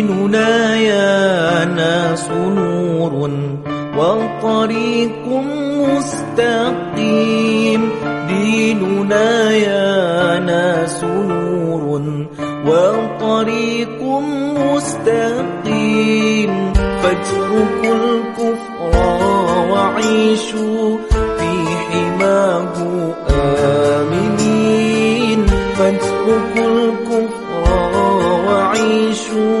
ديننا يا ناس نور وطريق مستقيم. ديننا يا ناس نور وطريق مستقيم. فاتركوا الكفر وعيشوا في حماه آمنين. فاتركوا الكفر وعيشوا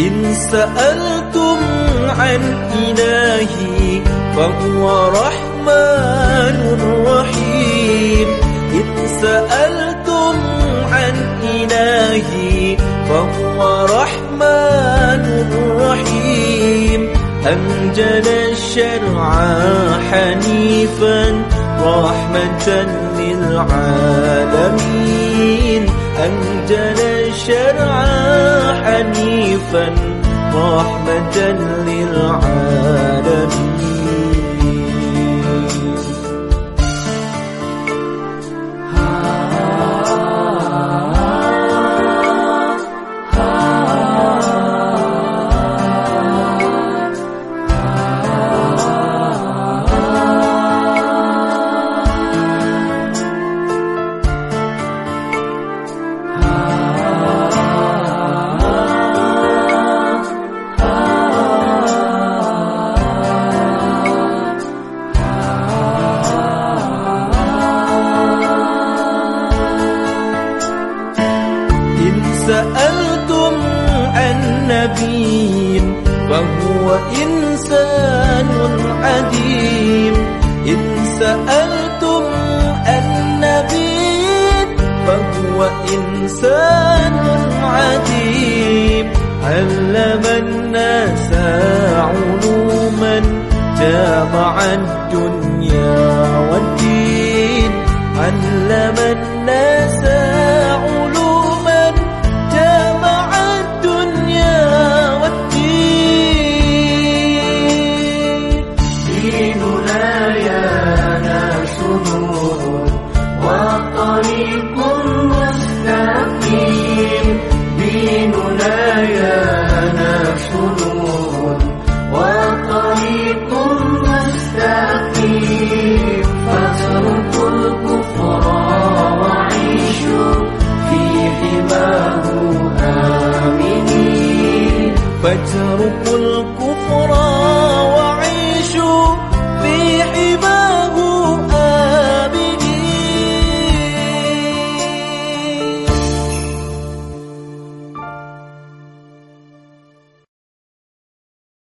إن سألتم عن إلهي فهو رحمن رحيم. إن سألتم عن إلهي فهو رحمن رحيم. أنجل الشرع حنيفا رحمة للعالمين. أنجل الشرع حنيفا. رحمة للعالمين نبي فهو إنسان عديم. إن سألتم عن نبي فهو إنسان عديم. علم الناس علوما جامع الدنيا Pede a um